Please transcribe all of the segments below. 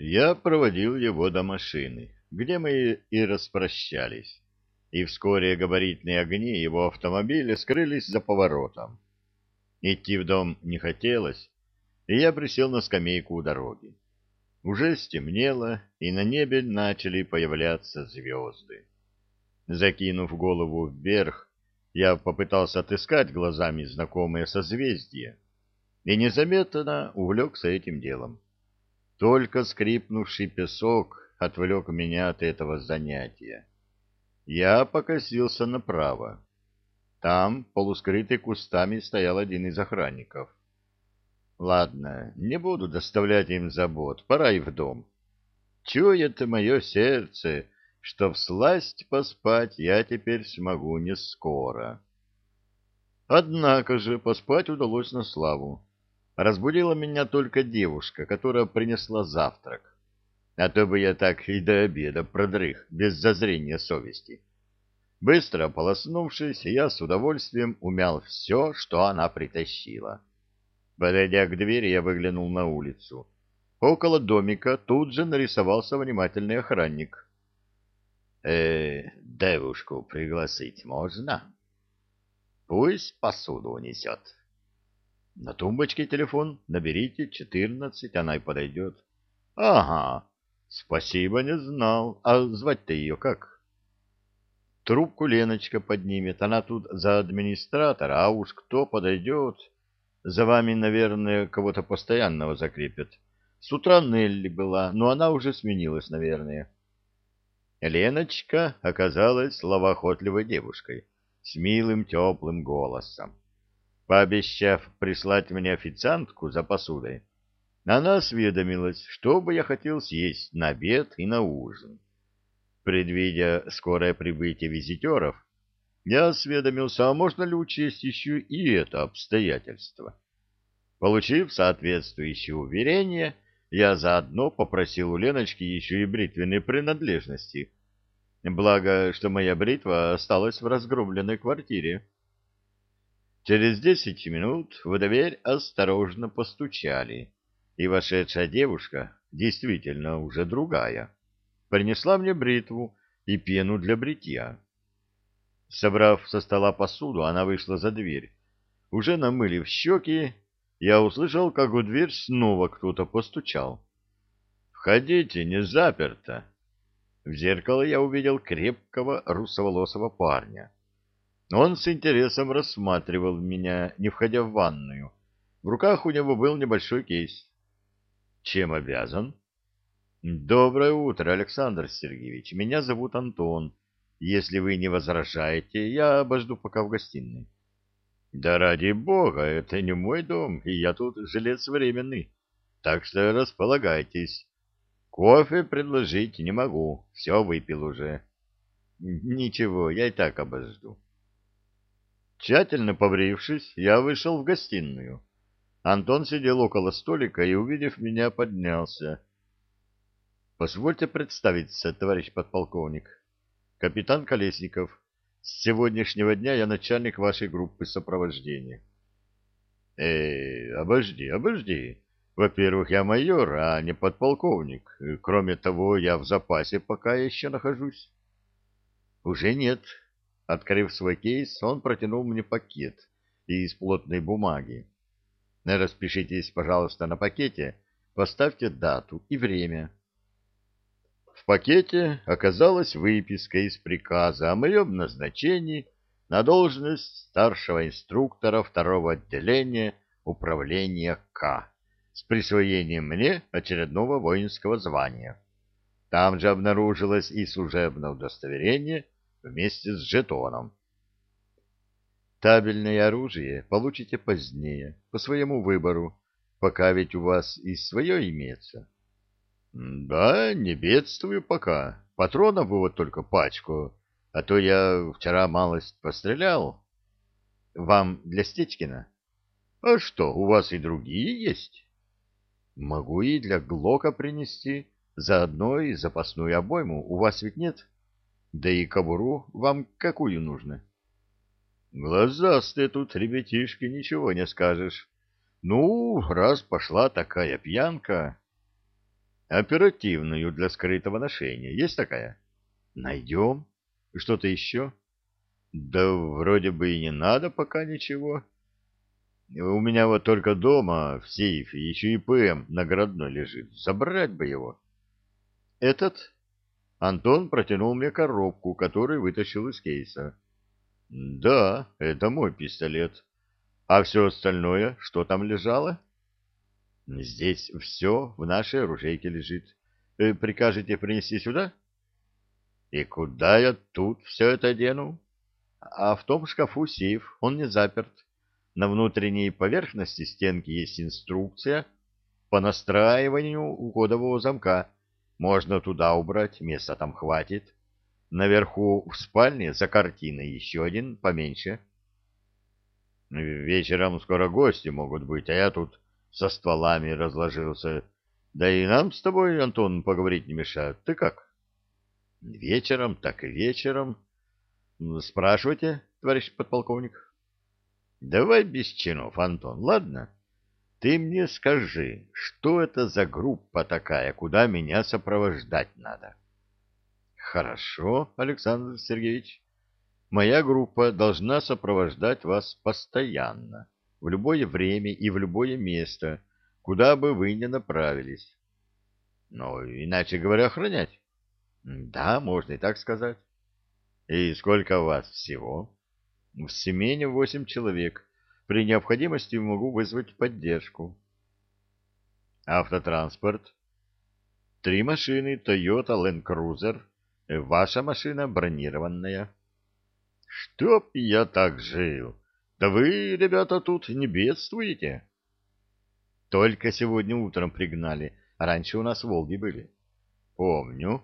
Я проводил его до машины, где мы и распрощались, и вскоре габаритные огни его автомобиля скрылись за поворотом. Идти в дом не хотелось, и я присел на скамейку у дороги. Уже стемнело, и на небе начали появляться звезды. Закинув голову вверх, я попытался отыскать глазами знакомые созвездия, и незаметно увлекся этим делом. Только скрипнувший песок отвлек меня от этого занятия. Я покосился направо. Там, полускрытый кустами, стоял один из охранников. Ладно, не буду доставлять им забот, пора и в дом. Чует мое сердце, что всласть поспать я теперь смогу не скоро. Однако же поспать удалось на славу. Разбудила меня только девушка, которая принесла завтрак. А то бы я так и до обеда продрых, без зазрения совести. Быстро ополоснувшись, я с удовольствием умял все, что она притащила. Подойдя к двери, я выглянул на улицу. Около домика тут же нарисовался внимательный охранник. «Э, девушку пригласить можно?» «Пусть посуду унесет». На тумбочке телефон. Наберите четырнадцать, она и подойдет. Ага, спасибо, не знал. А звать-то ее как? Трубку Леночка поднимет. Она тут за администратора, а уж кто подойдет? За вами, наверное, кого-то постоянного закрепят. С утра Нелли была, но она уже сменилась, наверное. Леночка оказалась словоохотливой девушкой с милым теплым голосом. Пообещав прислать мне официантку за посудой, она осведомилась, что бы я хотел съесть на обед и на ужин. Предвидя скорое прибытие визитеров, я осведомился, а можно ли учесть еще и это обстоятельство. Получив соответствующее уверение, я заодно попросил у Леночки еще и бритвенные принадлежности. Благо, что моя бритва осталась в разгромленной квартире. Через десять минут в дверь осторожно постучали, и вошедшая девушка, действительно уже другая, принесла мне бритву и пену для бритья. Собрав со стола посуду, она вышла за дверь. Уже намылив щеки, я услышал, как у дверь снова кто-то постучал. «Входите, не заперто!» В зеркало я увидел крепкого русоволосого парня он с интересом рассматривал меня, не входя в ванную. В руках у него был небольшой кейс. Чем обязан? Доброе утро, Александр Сергеевич. Меня зовут Антон. Если вы не возражаете, я обожду пока в гостиной. Да ради бога, это не мой дом, и я тут жилец временный. Так что располагайтесь. Кофе предложить не могу, все выпил уже. Ничего, я и так обожду. Тщательно побрившись, я вышел в гостиную. Антон сидел около столика и, увидев меня, поднялся. — Позвольте представиться, товарищ подполковник. Капитан Колесников. С сегодняшнего дня я начальник вашей группы сопровождения. — Э, обожди, обожди. Во-первых, я майор, а не подполковник. Кроме того, я в запасе пока еще нахожусь. — Уже нет, Открыв свой кейс, он протянул мне пакет из плотной бумаги. Распишитесь, пожалуйста, на пакете, поставьте дату и время. В пакете оказалась выписка из приказа о моем назначении на должность старшего инструктора второго отделения управления К с присвоением мне очередного воинского звания. Там же обнаружилось и служебное удостоверение — вместе с жетоном. Табельное оружие получите позднее, по своему выбору, пока ведь у вас и свое имеется. Да, не бедствую пока. Патронов вот только пачку, а то я вчера малость пострелял. Вам для Стечкина? А что, у вас и другие есть? Могу и для Глока принести, заодно и запасную обойму. У вас ведь нет? — да и кобуру вам какую нужно? Глазастые тут, ребятишки, ничего не скажешь. Ну, раз пошла такая пьянка... Оперативную для скрытого ношения. Есть такая? Найдем. Что-то еще? Да вроде бы и не надо пока ничего. У меня вот только дома в сейфе еще и ПМ наградной лежит. Забрать бы его. Этот? Антон протянул мне коробку, которую вытащил из кейса. Да, это мой пистолет. А все остальное, что там лежало? Здесь все в нашей оружейке лежит. Э, прикажете принести сюда? И куда я тут все это дену? А в том шкафу сейф, он не заперт. На внутренней поверхности стенки есть инструкция по настраиванию кодового замка. Можно туда убрать, места там хватит. Наверху в спальне за картиной еще один поменьше. Вечером скоро гости могут быть, а я тут со стволами разложился. Да и нам с тобой, Антон, поговорить не мешает. Ты как? Вечером, так и вечером. Спрашивайте, товарищ подполковник. Давай без чинов, Антон, ладно? Ты мне скажи, что это за группа такая, куда меня сопровождать надо? Хорошо, Александр Сергеевич. Моя группа должна сопровождать вас постоянно, в любое время и в любое место, куда бы вы ни направились. Ну, иначе говоря, охранять. Да, можно и так сказать. И сколько вас всего? В смене восемь человек. При необходимости могу вызвать поддержку. Автотранспорт. Три машины Toyota Land Cruiser. Ваша машина бронированная. Чтоб я так жил. Да вы, ребята, тут не бедствуете. Только сегодня утром пригнали. Раньше у нас Волги были. Помню.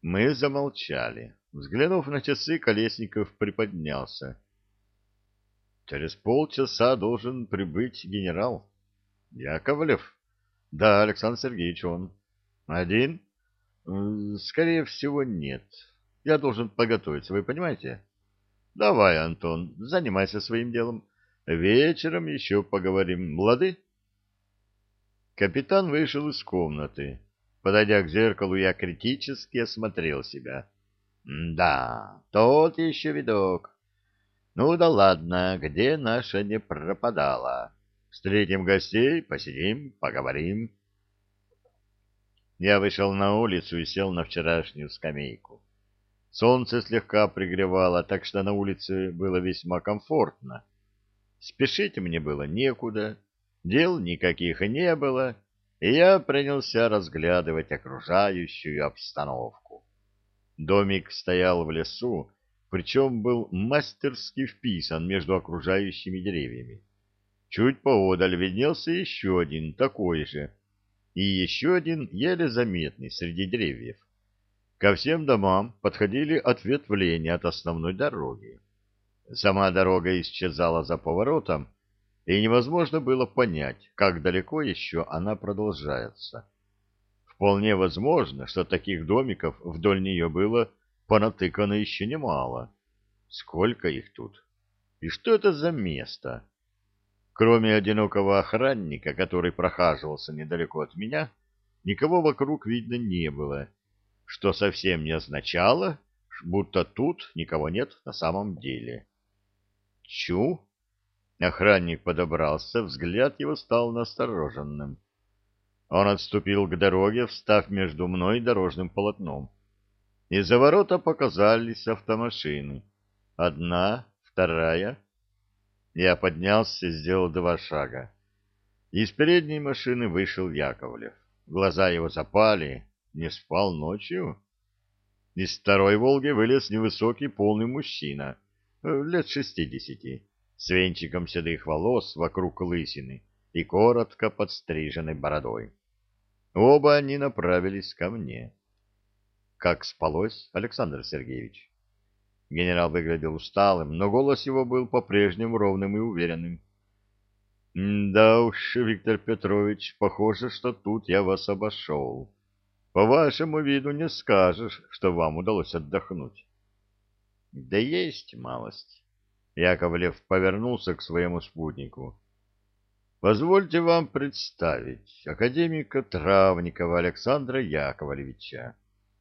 Мы замолчали. Взглянув на часы, Колесников приподнялся. Через полчаса должен прибыть генерал. Яковлев? Да, Александр Сергеевич, он. Один? Скорее всего, нет. Я должен подготовиться, вы понимаете? Давай, Антон, занимайся своим делом. Вечером еще поговорим. Лады? Капитан вышел из комнаты. Подойдя к зеркалу, я критически осмотрел себя. Да, тот еще видок. Ну да ладно, где наша не пропадала? Встретим гостей, посидим, поговорим. Я вышел на улицу и сел на вчерашнюю скамейку. Солнце слегка пригревало, так что на улице было весьма комфортно. Спешить мне было некуда, дел никаких не было, и я принялся разглядывать окружающую обстановку. Домик стоял в лесу, причем был мастерски вписан между окружающими деревьями. Чуть поодаль виднелся еще один такой же, и еще один еле заметный среди деревьев. Ко всем домам подходили ответвления от основной дороги. Сама дорога исчезала за поворотом, и невозможно было понять, как далеко еще она продолжается. Вполне возможно, что таких домиков вдоль нее было понатыкано еще немало. Сколько их тут? И что это за место? Кроме одинокого охранника, который прохаживался недалеко от меня, никого вокруг видно не было, что совсем не означало, будто тут никого нет на самом деле. Чу! Охранник подобрался, взгляд его стал настороженным. Он отступил к дороге, встав между мной и дорожным полотном. Из-за ворота показались автомашины. Одна, вторая. Я поднялся, сделал два шага. Из передней машины вышел Яковлев. Глаза его запали. Не спал ночью? Из второй «Волги» вылез невысокий полный мужчина, э, лет шестидесяти, с венчиком седых волос вокруг лысины и коротко подстриженной бородой. Оба они направились ко мне. Как спалось, Александр Сергеевич? Генерал выглядел усталым, но голос его был по-прежнему ровным и уверенным. — Да уж, Виктор Петрович, похоже, что тут я вас обошел. По вашему виду не скажешь, что вам удалось отдохнуть. — Да есть малость. Яковлев повернулся к своему спутнику. Позвольте вам представить академика Травникова Александра Яковлевича.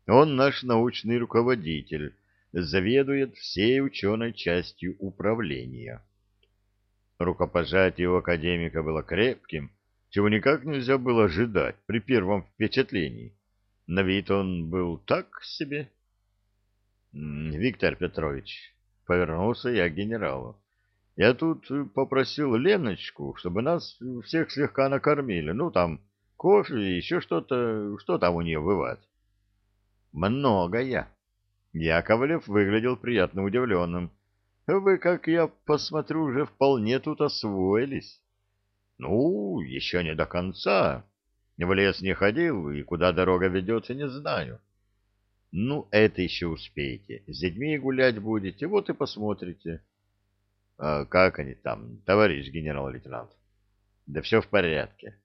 Он наш научный руководитель, заведует всей ученой частью управления. Рукопожатие у академика было крепким, чего никак нельзя было ожидать при первом впечатлении. На вид он был так себе. Виктор Петрович, повернулся я к генералу. Я тут попросил Леночку, чтобы нас всех слегка накормили. Ну, там, кофе, еще что-то, что там у нее бывает. Многое. Яковлев выглядел приятно удивленным. Вы, как я посмотрю, уже вполне тут освоились. Ну, еще не до конца. В лес не ходил, и куда дорога ведется, не знаю. Ну, это еще успеете. С детьми гулять будете, вот и посмотрите. А как они там, товарищ генерал-лейтенант? Да все в порядке.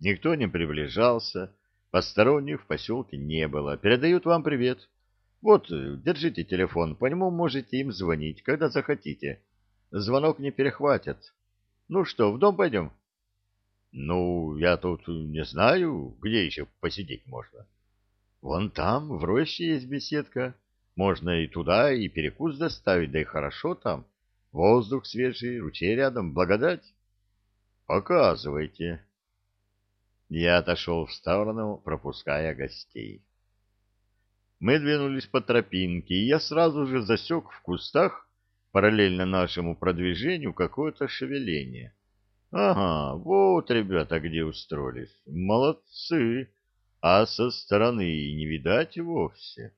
Никто не приближался, посторонних в поселке не было. Передают вам привет. Вот, держите телефон, по нему можете им звонить, когда захотите. Звонок не перехватят. Ну что, в дом пойдем? Ну, я тут не знаю, где еще посидеть можно. Вон там, в роще есть беседка. Можно и туда, и перекус доставить, да и хорошо там. Воздух свежий, ручей рядом, благодать. Показывайте. Я отошел в сторону, пропуская гостей. Мы двинулись по тропинке, и я сразу же засек в кустах, параллельно нашему продвижению, какое-то шевеление. Ага, вот ребята где устроились. Молодцы. А со стороны не видать вовсе.